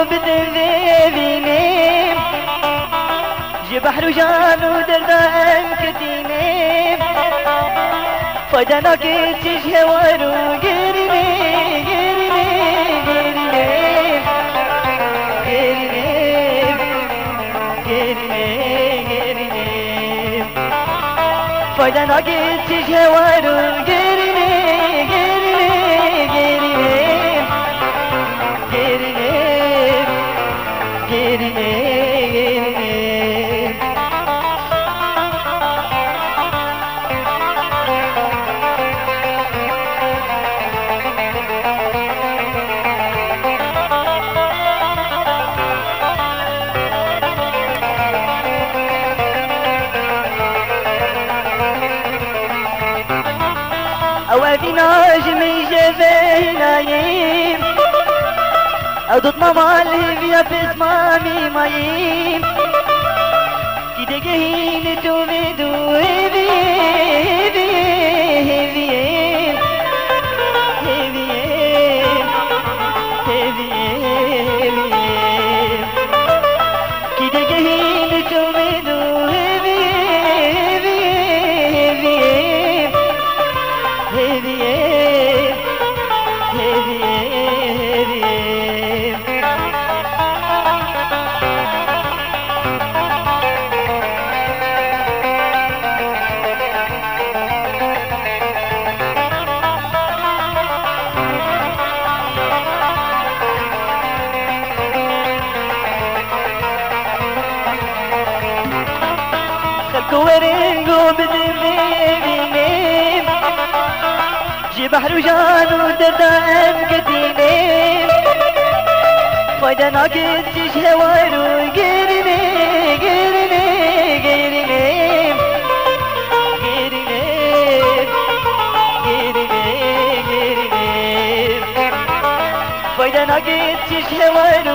خلكو بدن ذيبيني جي بحر وجان ودردا أنكتيني. فدنا كتش هوارو قرني قرني قرني قرني قرني قرني فدنا كتش هوارو قرني أوافي ناجمي جفينايم أدوت ماما الهبيا بس مامي مايم كده جهين تو خلكو ورنقو بدمي جي بحر وجان ودردا انقديني فايدا ناقد تش هوارو قرني قرني قرني قرني قرني قرني فايدا ناقد تش هوارو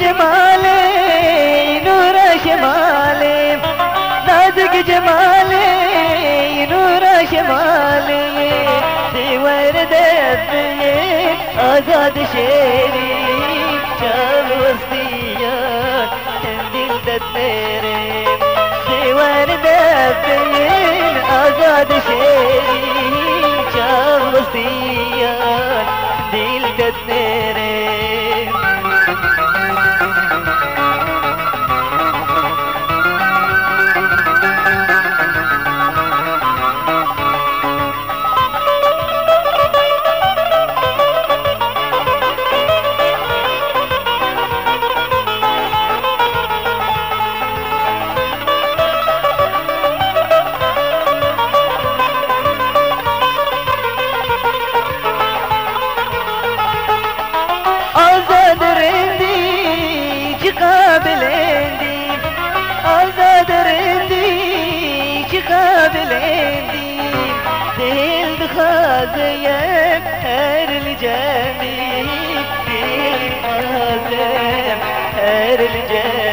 جمالي نور شمالي نازك جمالي نور شمالي دي ورد بيه آزاد شيري شال وسطيان تندل تتنيري دي ورد بيه آزاد شيري شال وسطيان دل تتنيري ki kabilendim Değildi hazeyem erli cemil Değil hazeyem erli cemil.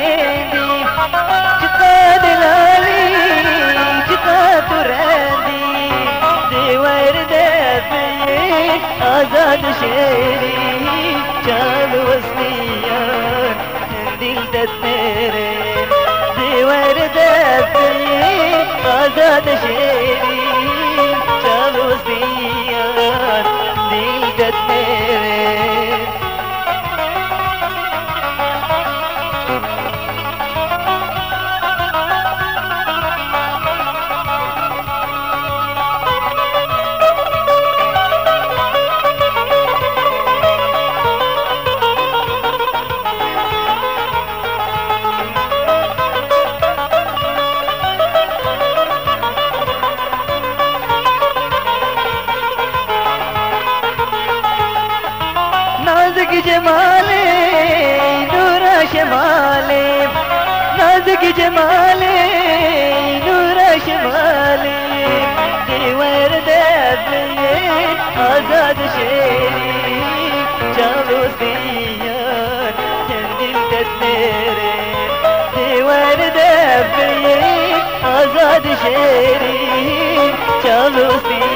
حبيبي دلالي جدا ترادي دي ورد في آزاد شعري جال وسطيا دل دتنري دي ورد آزاد شعري فوق جمالي نور شمالي دي ورد ابني آزاد شيري. جالوسيان جندي تسميري دي ورد ابني آزاد شيري. جالوسيان